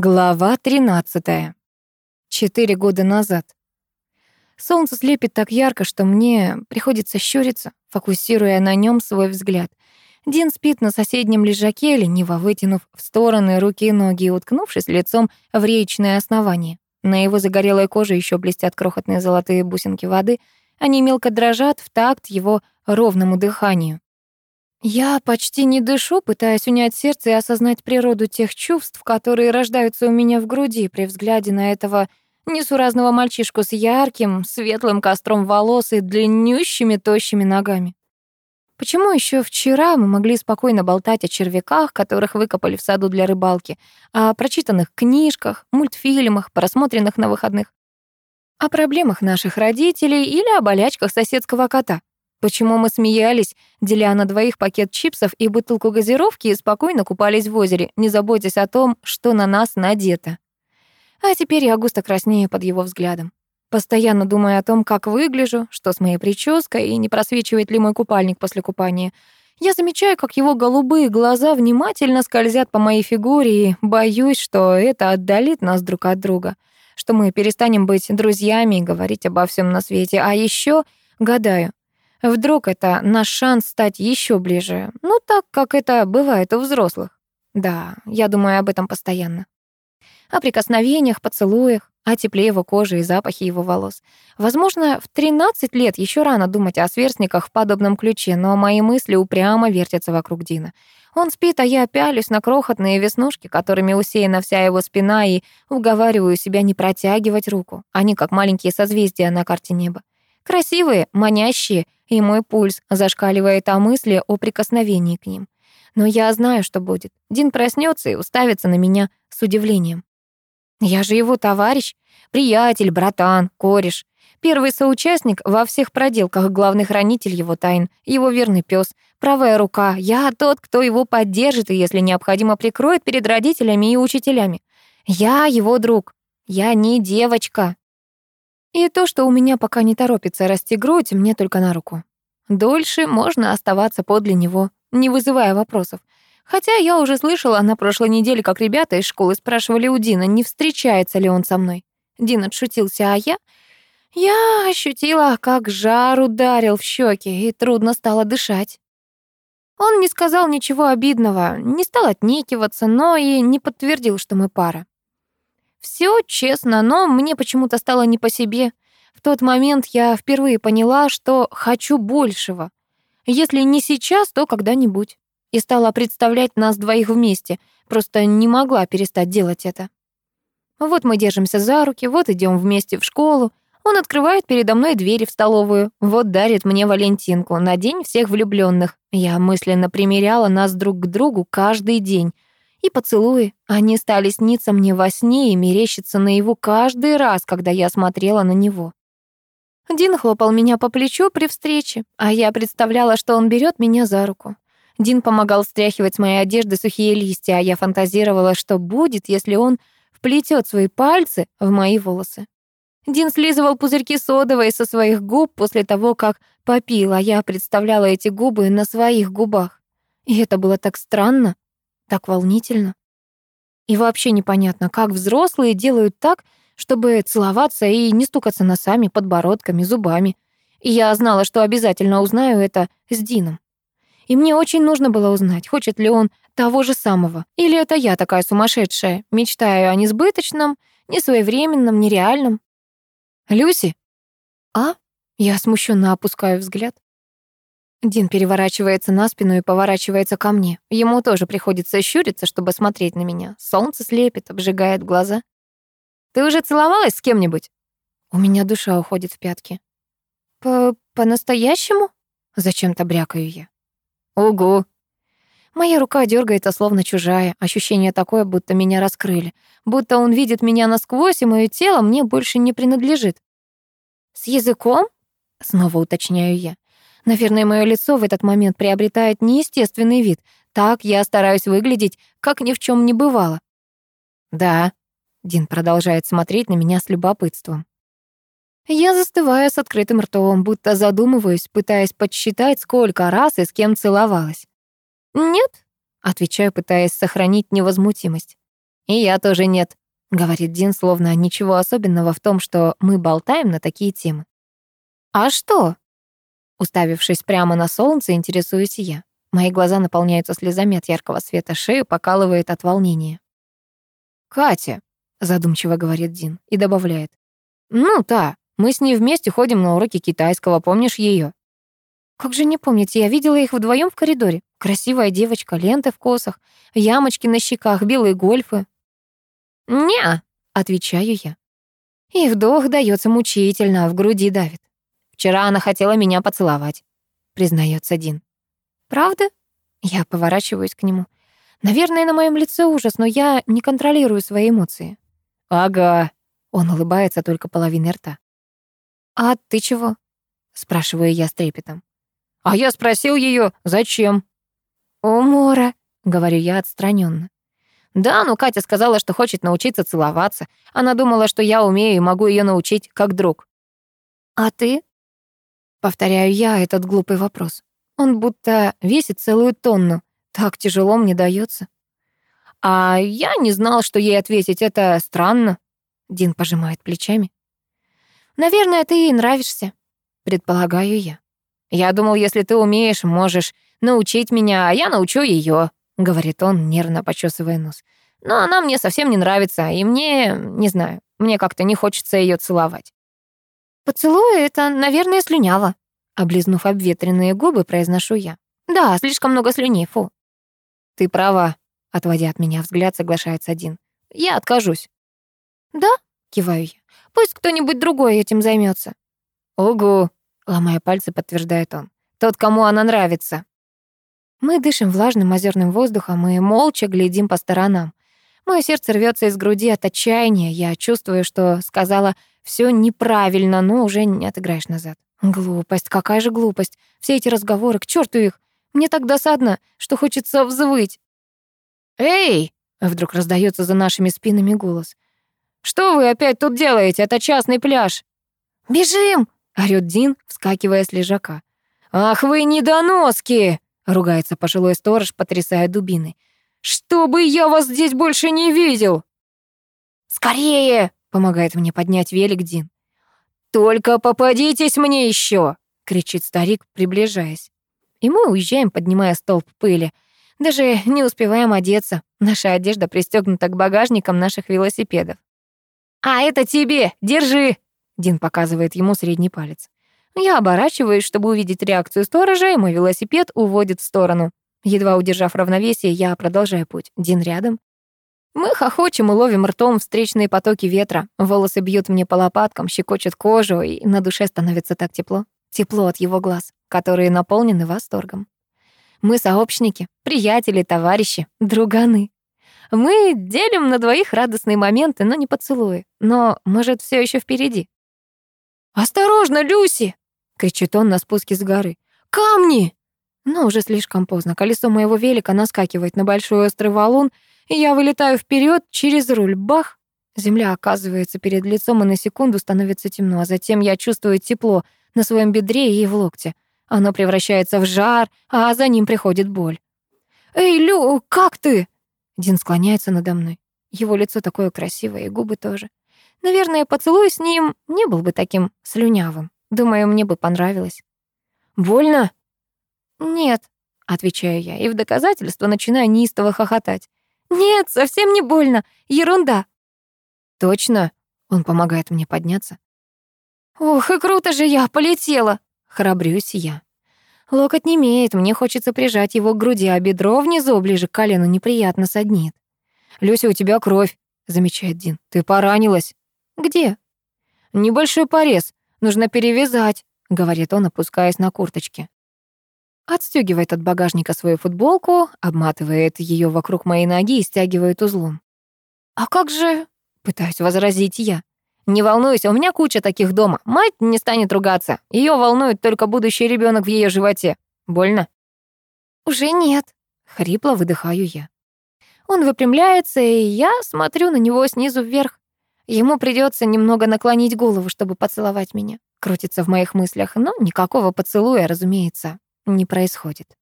Глава 13. Четыре года назад. Солнце слепит так ярко, что мне приходится щуриться, фокусируя на нем свой взгляд. Дин спит на соседнем лежаке, лениво вытянув в стороны руки и ноги и уткнувшись лицом в речное основание. На его загорелой коже еще блестят крохотные золотые бусинки воды. Они мелко дрожат в такт его ровному дыханию. Я почти не дышу, пытаясь унять сердце и осознать природу тех чувств, которые рождаются у меня в груди при взгляде на этого несуразного мальчишку с ярким, светлым костром волос и длиннющими тощими ногами. Почему еще вчера мы могли спокойно болтать о червяках, которых выкопали в саду для рыбалки, о прочитанных книжках, мультфильмах, просмотренных на выходных, о проблемах наших родителей или о болячках соседского кота? Почему мы смеялись, деля на двоих пакет чипсов и бутылку газировки и спокойно купались в озере, не заботясь о том, что на нас надето. А теперь я густо краснею под его взглядом. Постоянно думая о том, как выгляжу, что с моей прической и не просвечивает ли мой купальник после купания. Я замечаю, как его голубые глаза внимательно скользят по моей фигуре и боюсь, что это отдалит нас друг от друга, что мы перестанем быть друзьями и говорить обо всем на свете. А еще гадаю, Вдруг это наш шанс стать еще ближе, ну так, как это бывает у взрослых. Да, я думаю об этом постоянно. О прикосновениях, поцелуях, о тепле его кожи и запахе его волос. Возможно, в 13 лет еще рано думать о сверстниках в подобном ключе, но мои мысли упрямо вертятся вокруг Дина. Он спит, а я пялюсь на крохотные веснушки, которыми усеяна вся его спина, и уговариваю себя не протягивать руку. Они как маленькие созвездия на карте неба. Красивые, манящие, и мой пульс зашкаливает о мысли о прикосновении к ним. Но я знаю, что будет. Дин проснется и уставится на меня с удивлением. Я же его товарищ, приятель, братан, кореш. Первый соучастник во всех проделках, главный хранитель его тайн, его верный пес, правая рука. Я тот, кто его поддержит и, если необходимо, прикроет перед родителями и учителями. Я его друг. Я не девочка. И то, что у меня пока не торопится расти грудь, мне только на руку. Дольше можно оставаться подле него, не вызывая вопросов. Хотя я уже слышала на прошлой неделе, как ребята из школы спрашивали у Дина, не встречается ли он со мной. Дин отшутился, а я... Я ощутила, как жар ударил в щеки, и трудно стало дышать. Он не сказал ничего обидного, не стал отнекиваться, но и не подтвердил, что мы пара. Все честно, но мне почему-то стало не по себе. В тот момент я впервые поняла, что хочу большего. Если не сейчас, то когда-нибудь. И стала представлять нас двоих вместе. Просто не могла перестать делать это. Вот мы держимся за руки, вот идем вместе в школу. Он открывает передо мной двери в столовую. Вот дарит мне Валентинку на день всех влюбленных. Я мысленно примеряла нас друг к другу каждый день и поцелуи. Они стали сниться мне во сне и мерещиться наяву каждый раз, когда я смотрела на него. Дин хлопал меня по плечу при встрече, а я представляла, что он берет меня за руку. Дин помогал стряхивать с моей одежды сухие листья, а я фантазировала, что будет, если он вплетет свои пальцы в мои волосы. Дин слизывал пузырьки содовой со своих губ после того, как попил, а я представляла эти губы на своих губах. И это было так странно. Так волнительно. И вообще непонятно, как взрослые делают так, чтобы целоваться и не стукаться носами, подбородками, зубами. И я знала, что обязательно узнаю это с Дином. И мне очень нужно было узнать, хочет ли он того же самого. Или это я такая сумасшедшая, мечтаю о несбыточном, несвоевременном, нереальном. «Люси?» «А?» Я смущенно опускаю взгляд. Дин переворачивается на спину и поворачивается ко мне. Ему тоже приходится щуриться, чтобы смотреть на меня. Солнце слепит, обжигает глаза. «Ты уже целовалась с кем-нибудь?» У меня душа уходит в пятки. «По- «По-настоящему?» Зачем-то брякаю я. «Угу». Моя рука дергается, словно чужая. Ощущение такое, будто меня раскрыли. Будто он видит меня насквозь, и мое тело мне больше не принадлежит. «С языком?» Снова уточняю я. Наверное, мое лицо в этот момент приобретает неестественный вид. Так я стараюсь выглядеть, как ни в чем не бывало. «Да», — Дин продолжает смотреть на меня с любопытством. Я застываю с открытым ртом, будто задумываюсь, пытаясь подсчитать, сколько раз и с кем целовалась. «Нет», — отвечаю, пытаясь сохранить невозмутимость. «И я тоже нет», — говорит Дин, словно ничего особенного в том, что мы болтаем на такие темы. «А что?» Уставившись прямо на солнце, интересуюсь я. Мои глаза наполняются слезами от яркого света, шею покалывает от волнения. «Катя», — задумчиво говорит Дин и добавляет. «Ну, та, мы с ней вместе ходим на уроки китайского, помнишь ее? Как же не помнить, я видела их вдвоем в коридоре. Красивая девочка, ленты в косах, ямочки на щеках, белые гольфы. «Не», — отвечаю я. И вдох дается мучительно, а в груди давит. «Вчера она хотела меня поцеловать», — признается Дин. «Правда?» Я поворачиваюсь к нему. Наверное, на моем лице ужас, но я не контролирую свои эмоции. «Ага», — он улыбается только половиной рта. «А ты чего?» — спрашиваю я с трепетом. А я спросил ее, зачем? «Умора», — говорю я отстраненно. Да, но Катя сказала, что хочет научиться целоваться. Она думала, что я умею и могу ее научить как друг. «А ты?» Повторяю я этот глупый вопрос. Он будто весит целую тонну. Так тяжело мне дается. А я не знал, что ей ответить. Это странно. Дин пожимает плечами. Наверное, ты ей нравишься, предполагаю я. Я думал, если ты умеешь, можешь научить меня, а я научу ее, говорит он, нервно почесывая нос. Но она мне совсем не нравится, и мне, не знаю, мне как-то не хочется ее целовать. Поцелуй это, наверное, слюняво, облизнув обветренные губы, произношу я. Да, слишком много слюней, фу. Ты права, отводя от меня взгляд, соглашается один. Я откажусь. Да, киваю я. Пусть кто-нибудь другой этим займется. Ого, Ломая пальцы, подтверждает он. Тот, кому она нравится. Мы дышим влажным озерным воздухом и молча глядим по сторонам. Мое сердце рвется из груди от отчаяния. Я чувствую, что сказала все неправильно, но уже не отыграешь назад. Глупость, какая же глупость. Все эти разговоры, к черту их. Мне так досадно, что хочется взвыть. «Эй!» — вдруг раздается за нашими спинами голос. «Что вы опять тут делаете? Это частный пляж!» «Бежим!» орёт Дин, вскакивая с лежака. «Ах вы недоноски!» — ругается пожилой сторож, потрясая дубиной. «Чтобы я вас здесь больше не видел!» «Скорее!» — помогает мне поднять велик Дин. «Только попадитесь мне еще!» — кричит старик, приближаясь. И мы уезжаем, поднимая столб пыли. Даже не успеваем одеться. Наша одежда пристегнута к багажникам наших велосипедов. «А это тебе! Держи!» Дин показывает ему средний палец. Я оборачиваюсь, чтобы увидеть реакцию сторожа, и мой велосипед уводит в сторону. Едва удержав равновесие, я продолжаю путь. Дин рядом. Мы хохочем и ловим ртом встречные потоки ветра. Волосы бьют мне по лопаткам, щекочут кожу, и на душе становится так тепло. Тепло от его глаз, которые наполнены восторгом. Мы сообщники, приятели, товарищи, друганы. Мы делим на двоих радостные моменты, но не поцелуи. Но, может, все еще впереди. «Осторожно, Люси!» — кричит он на спуске с горы. «Камни!» Но уже слишком поздно. Колесо моего велика наскакивает на большой острый валун, и я вылетаю вперед через руль. Бах! Земля оказывается перед лицом, и на секунду становится темно, а затем я чувствую тепло на своем бедре и в локте. Оно превращается в жар, а за ним приходит боль. «Эй, Лю, как ты?» Дин склоняется надо мной. Его лицо такое красивое, и губы тоже. Наверное, поцелуй с ним не был бы таким слюнявым. Думаю, мне бы понравилось. «Больно?» «Нет», — отвечаю я, и в доказательство начинаю неистово хохотать. «Нет, совсем не больно. Ерунда». «Точно?» — он помогает мне подняться. «Ух, и круто же я, полетела!» — храбрюсь я. Локоть не имеет, мне хочется прижать его к груди, а бедро внизу, ближе к колену, неприятно саднит. «Люся, у тебя кровь», — замечает Дин. «Ты поранилась». «Где?» «Небольшой порез. Нужно перевязать», — говорит он, опускаясь на курточке. Отстегивает от багажника свою футболку, обматывает ее вокруг моей ноги и стягивает узлом. «А как же...» — пытаюсь возразить я. «Не волнуйся, у меня куча таких дома. Мать не станет ругаться. Ее волнует только будущий ребенок в ее животе. Больно?» «Уже нет», — хрипло выдыхаю я. Он выпрямляется, и я смотрю на него снизу вверх. Ему придется немного наклонить голову, чтобы поцеловать меня. Крутится в моих мыслях, но никакого поцелуя, разумеется, не происходит.